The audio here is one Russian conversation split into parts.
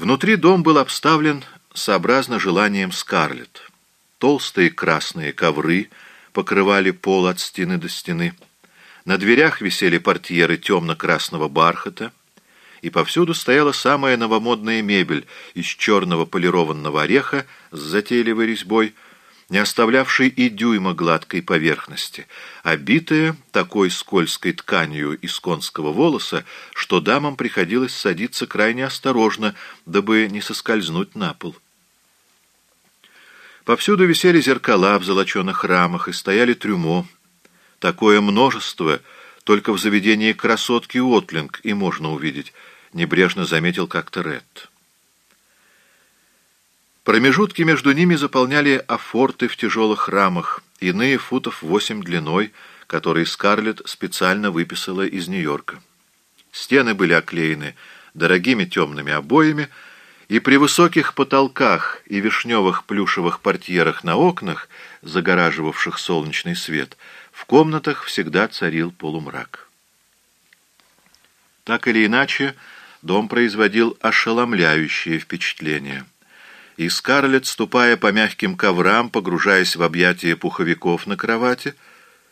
Внутри дом был обставлен сообразно желанием Скарлетт. Толстые красные ковры покрывали пол от стены до стены. На дверях висели портьеры темно-красного бархата, и повсюду стояла самая новомодная мебель из черного полированного ореха с затейливой резьбой, не оставлявшей и дюйма гладкой поверхности, обитая такой скользкой тканью из конского волоса, что дамам приходилось садиться крайне осторожно, дабы не соскользнуть на пол. Повсюду висели зеркала в золоченых рамах и стояли трюмо. Такое множество только в заведении красотки Уотлинг и можно увидеть, небрежно заметил как-то Ред. Промежутки между ними заполняли афорты в тяжелых рамах, иные футов восемь длиной, которые Скарлетт специально выписала из Нью-Йорка. Стены были оклеены дорогими темными обоями, и при высоких потолках и вишневых плюшевых портьерах на окнах, загораживавших солнечный свет, в комнатах всегда царил полумрак. Так или иначе, дом производил ошеломляющее впечатление. И Скарлетт, ступая по мягким коврам, погружаясь в объятия пуховиков на кровати,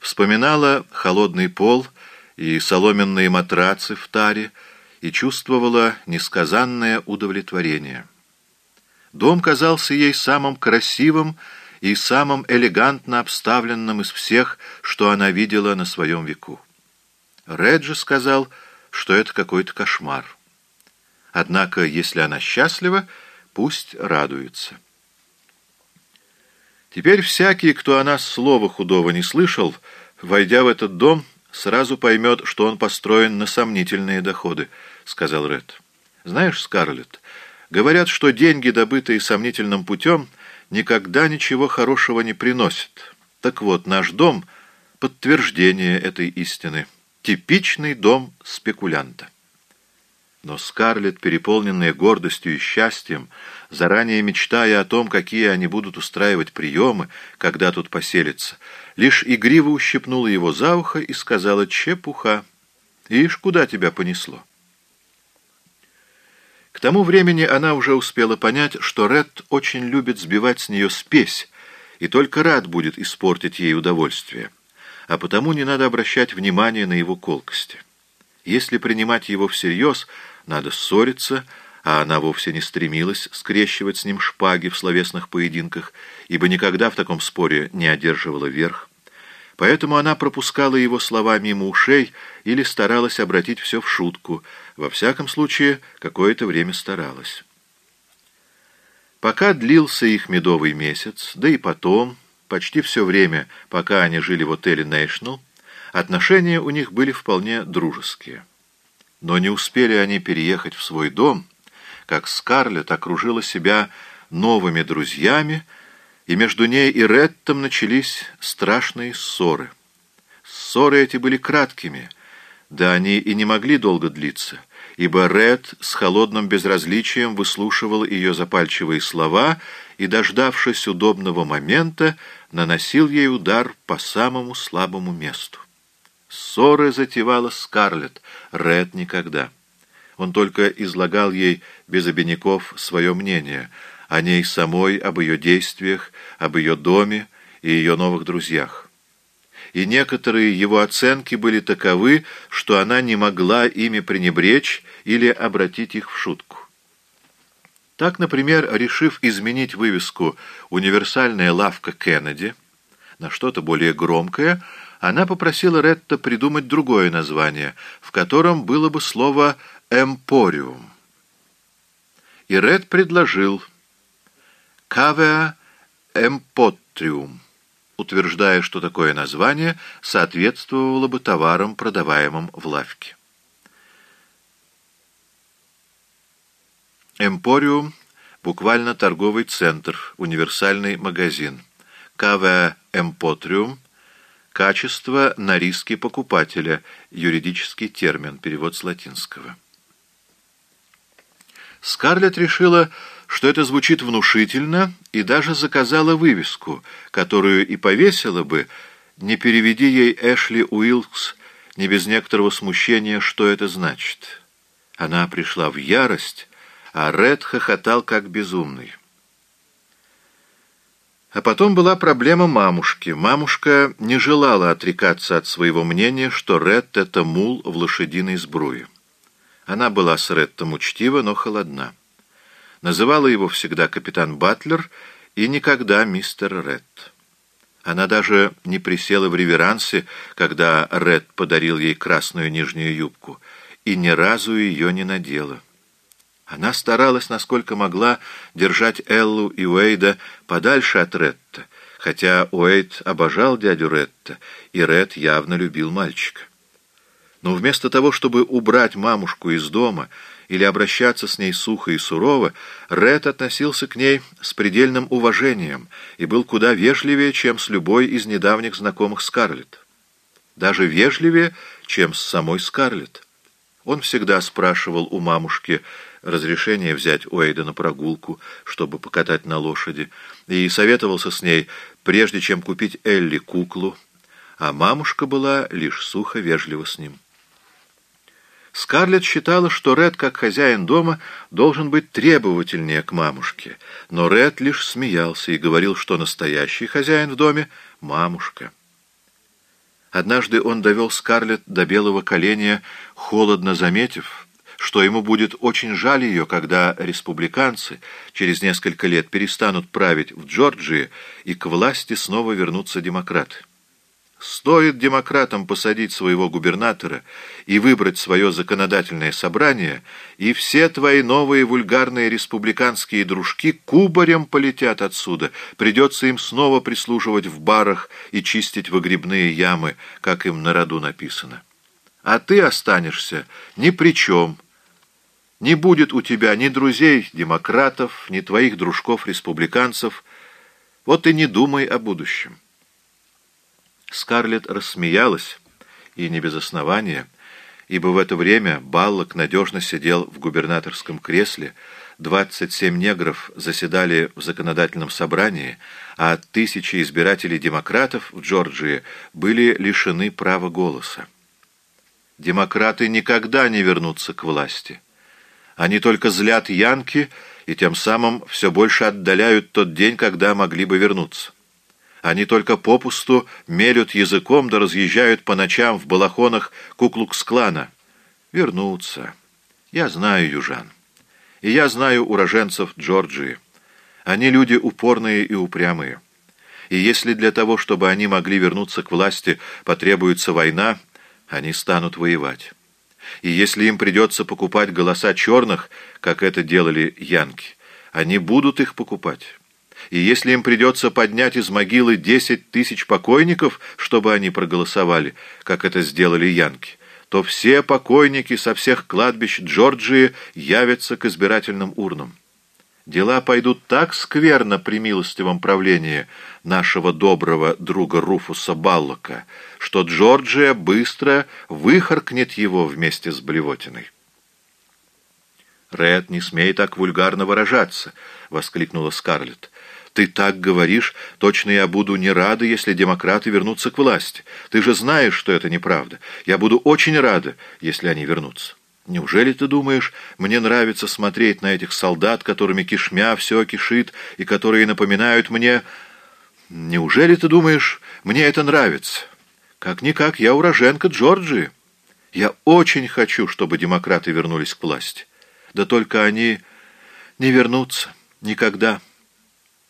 вспоминала холодный пол и соломенные матрацы в таре, и чувствовала несказанное удовлетворение. Дом казался ей самым красивым и самым элегантно обставленным из всех, что она видела на своем веку. Реджи сказал, что это какой-то кошмар. Однако, если она счастлива, пусть радуется. Теперь всякий, кто о нас слова худого не слышал, войдя в этот дом, сразу поймет, что он построен на сомнительные доходы —— сказал Ред. «Знаешь, Скарлетт, говорят, что деньги, добытые сомнительным путем, никогда ничего хорошего не приносят. Так вот, наш дом — подтверждение этой истины. Типичный дом спекулянта». Но Скарлетт, переполненная гордостью и счастьем, заранее мечтая о том, какие они будут устраивать приемы, когда тут поселятся, лишь игриво ущипнула его за ухо и сказала «Чепуха! Ишь, куда тебя понесло?» К тому времени она уже успела понять, что Ред очень любит сбивать с нее спесь и только рад будет испортить ей удовольствие, а потому не надо обращать внимания на его колкости. Если принимать его всерьез, надо ссориться, а она вовсе не стремилась скрещивать с ним шпаги в словесных поединках, ибо никогда в таком споре не одерживала верх. Поэтому она пропускала его слова мимо ушей или старалась обратить все в шутку. Во всяком случае, какое-то время старалась. Пока длился их медовый месяц, да и потом, почти все время, пока они жили в отеле «Нэшнл», отношения у них были вполне дружеские. Но не успели они переехать в свой дом, как Скарлетт окружила себя новыми друзьями, и между ней и Реттом начались страшные ссоры. Ссоры эти были краткими, да они и не могли долго длиться, ибо Ред с холодным безразличием выслушивал ее запальчивые слова и, дождавшись удобного момента, наносил ей удар по самому слабому месту. Ссоры затевала Скарлетт, Ред никогда. Он только излагал ей без обиняков свое мнение — о ней самой, об ее действиях, об ее доме и ее новых друзьях. И некоторые его оценки были таковы, что она не могла ими пренебречь или обратить их в шутку. Так, например, решив изменить вывеску «Универсальная лавка Кеннеди» на что-то более громкое, она попросила Ретта придумать другое название, в котором было бы слово «эмпориум». И Ред предложил «Кавеа эмпотриум», утверждая, что такое название соответствовало бы товарам, продаваемым в лавке. Эмпориум – буквально торговый центр, универсальный магазин. Кавеа эмпотриум – качество на риски покупателя, юридический термин, перевод с латинского. Скарлетт решила, что это звучит внушительно, и даже заказала вывеску, которую и повесила бы, не переведи ей Эшли Уилкс не без некоторого смущения, что это значит. Она пришла в ярость, а Ред хохотал как безумный. А потом была проблема мамушки. Мамушка не желала отрекаться от своего мнения, что Ред — это мул в лошадиной сбруе. Она была с Реттом учтива, но холодна. Называла его всегда капитан Батлер и никогда мистер Ретт. Она даже не присела в реверансе, когда Ред подарил ей красную нижнюю юбку, и ни разу ее не надела. Она старалась, насколько могла, держать Эллу и Уэйда подальше от Ретта, хотя Уэйд обожал дядю Ретта, и Ред явно любил мальчика. Но вместо того, чтобы убрать мамушку из дома или обращаться с ней сухо и сурово, Ред относился к ней с предельным уважением и был куда вежливее, чем с любой из недавних знакомых Скарлетт. Даже вежливее, чем с самой Скарлетт. Он всегда спрашивал у мамушки, разрешение взять Уэйда на прогулку, чтобы покатать на лошади, и советовался с ней, прежде чем купить Элли куклу, а мамушка была лишь сухо вежлива с ним. Скарлетт считала, что Ред, как хозяин дома, должен быть требовательнее к мамушке, но Ред лишь смеялся и говорил, что настоящий хозяин в доме — мамушка. Однажды он довел Скарлетт до белого коленя, холодно заметив, что ему будет очень жаль ее, когда республиканцы через несколько лет перестанут править в Джорджии и к власти снова вернутся демократы. Стоит демократам посадить своего губернатора и выбрать свое законодательное собрание, и все твои новые вульгарные республиканские дружки кубарем полетят отсюда. Придется им снова прислуживать в барах и чистить выгребные ямы, как им на роду написано. А ты останешься ни при чем, не будет у тебя ни друзей-демократов, ни твоих дружков-республиканцев. Вот и не думай о будущем. Скарлетт рассмеялась, и не без основания, ибо в это время Баллок надежно сидел в губернаторском кресле, 27 негров заседали в законодательном собрании, а тысячи избирателей-демократов в Джорджии были лишены права голоса. Демократы никогда не вернутся к власти. Они только злят Янки и тем самым все больше отдаляют тот день, когда могли бы вернуться. Они только попусту мелют языком да разъезжают по ночам в балахонах куклукс-клана. Вернуться. Я знаю южан. И я знаю уроженцев Джорджии. Они люди упорные и упрямые. И если для того, чтобы они могли вернуться к власти, потребуется война, они станут воевать и если им придется покупать голоса черных, как это делали янки, они будут их покупать. И если им придется поднять из могилы десять тысяч покойников, чтобы они проголосовали, как это сделали янки, то все покойники со всех кладбищ Джорджии явятся к избирательным урнам. Дела пойдут так скверно при милостивом правлении нашего доброго друга Руфуса Баллока, что Джорджия быстро выхаркнет его вместе с блевотиной. «Ред, не смей так вульгарно выражаться!» — воскликнула Скарлетт. «Ты так говоришь, точно я буду не рада, если демократы вернутся к власти. Ты же знаешь, что это неправда. Я буду очень рада, если они вернутся». Неужели ты думаешь, мне нравится смотреть на этих солдат, которыми кишмя все кишит, и которые напоминают мне... Неужели ты думаешь, мне это нравится? Как-никак, я уроженка Джорджии. Я очень хочу, чтобы демократы вернулись к власти. Да только они не вернутся. Никогда.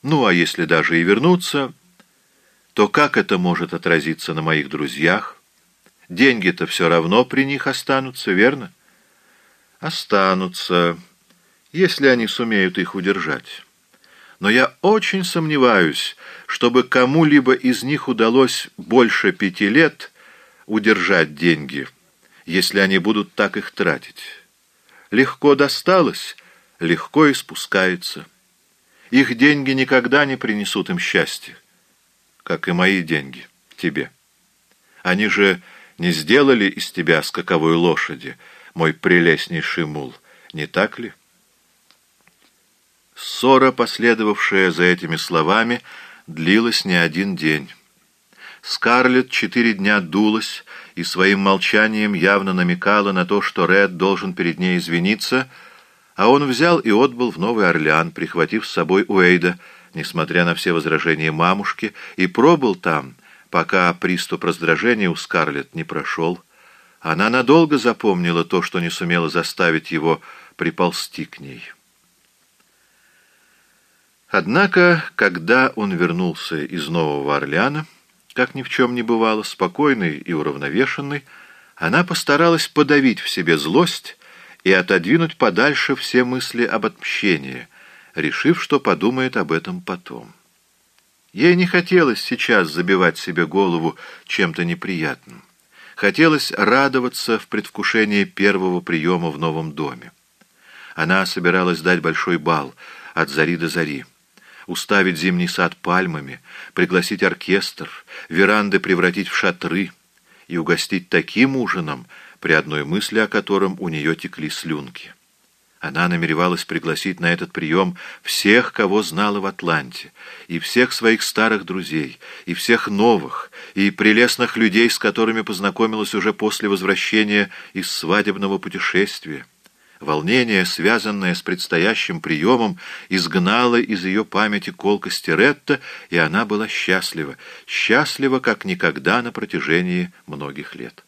Ну, а если даже и вернутся, то как это может отразиться на моих друзьях? Деньги-то все равно при них останутся, верно? останутся, если они сумеют их удержать. Но я очень сомневаюсь, чтобы кому-либо из них удалось больше пяти лет удержать деньги, если они будут так их тратить. Легко досталось, легко и спускается. Их деньги никогда не принесут им счастья, как и мои деньги тебе. Они же не сделали из тебя скаковой лошади, мой прелестнейший мул, не так ли? Ссора, последовавшая за этими словами, длилась не один день. Скарлетт четыре дня дулась и своим молчанием явно намекала на то, что Ред должен перед ней извиниться, А он взял и отбыл в Новый Орлеан, прихватив с собой Уэйда, несмотря на все возражения мамушки, и пробыл там, пока приступ раздражения у Скарлетт не прошел. Она надолго запомнила то, что не сумела заставить его приползти к ней. Однако, когда он вернулся из Нового Орлеана, как ни в чем не бывало, спокойный и уравновешенный, она постаралась подавить в себе злость и отодвинуть подальше все мысли об отмщении, решив, что подумает об этом потом. Ей не хотелось сейчас забивать себе голову чем-то неприятным. Хотелось радоваться в предвкушении первого приема в новом доме. Она собиралась дать большой бал от зари до зари, уставить зимний сад пальмами, пригласить оркестр, веранды превратить в шатры и угостить таким ужином, при одной мысли о котором у нее текли слюнки. Она намеревалась пригласить на этот прием всех, кого знала в Атланте, и всех своих старых друзей, и всех новых, и прелестных людей, с которыми познакомилась уже после возвращения из свадебного путешествия. Волнение, связанное с предстоящим приемом, изгнало из ее памяти колкости Ретта, и она была счастлива, счастлива, как никогда на протяжении многих лет.